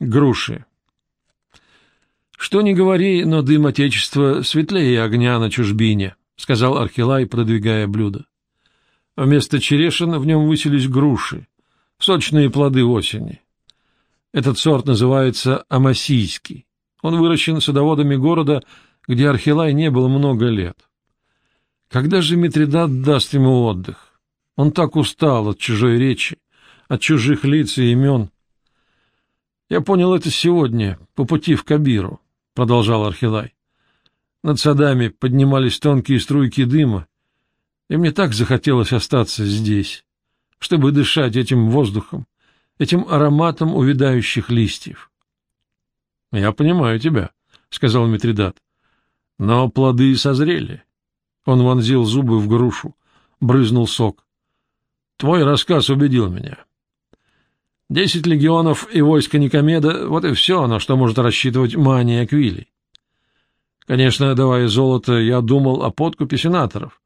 Груши. «Что ни говори, но дым Отечества светлее огня на чужбине», — сказал Архилай, продвигая блюдо. Вместо черешин в нем высились груши, сочные плоды осени. Этот сорт называется амасийский. Он выращен садоводами города, где Архилай не было много лет. Когда же Митридат даст ему отдых? Он так устал от чужой речи, от чужих лиц и имен. Я понял это сегодня, по пути в Кабиру, — продолжал Архилай. Над садами поднимались тонкие струйки дыма, и мне так захотелось остаться здесь, чтобы дышать этим воздухом, этим ароматом увядающих листьев. — Я понимаю тебя, — сказал Митридат. — Но плоды созрели. Он вонзил зубы в грушу, брызнул сок. — Твой рассказ убедил меня. Десять легионов и войско Никомеда — вот и все, на что может рассчитывать Мания Аквилий. Конечно, давая золото, я думал о подкупе сенаторов.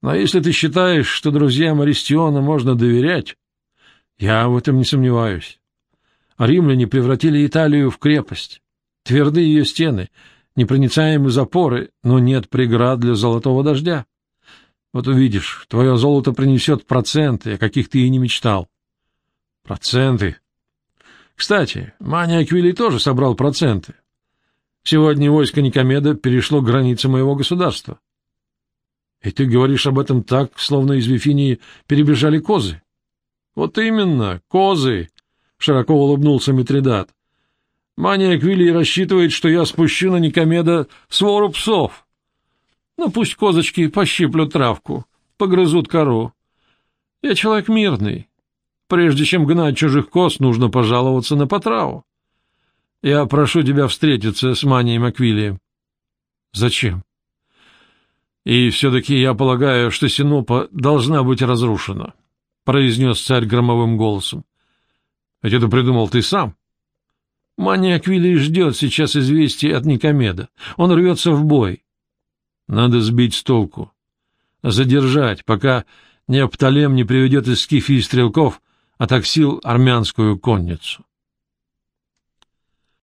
Но если ты считаешь, что друзьям Аристиона можно доверять, я в этом не сомневаюсь. Римляне превратили Италию в крепость. Тверды ее стены, непроницаемы запоры, но нет преград для золотого дождя. Вот увидишь, твое золото принесет проценты, о каких ты и не мечтал. Проценты. Кстати, Мания Аквилий тоже собрал проценты. Сегодня войско Никомеда перешло границы моего государства. И ты говоришь об этом так, словно из Вифинии перебежали козы. Вот именно, козы, — широко улыбнулся Митридат. Мания Аквилий рассчитывает, что я спущу на Никомеда свору псов. Ну, пусть козочки пощиплют травку, погрызут кору. Я человек мирный. Прежде чем гнать чужих коз, нужно пожаловаться на потраву. Я прошу тебя встретиться с Манией Маквилием. Зачем? И все-таки я полагаю, что Синопа должна быть разрушена, — произнес царь громовым голосом. — Ведь это придумал ты сам. Мания Аквилий ждет сейчас известий от Никомеда. Он рвется в бой. Надо сбить с толку. Задержать, пока Неопталем не приведет из Скифии стрелков, таксил армянскую конницу.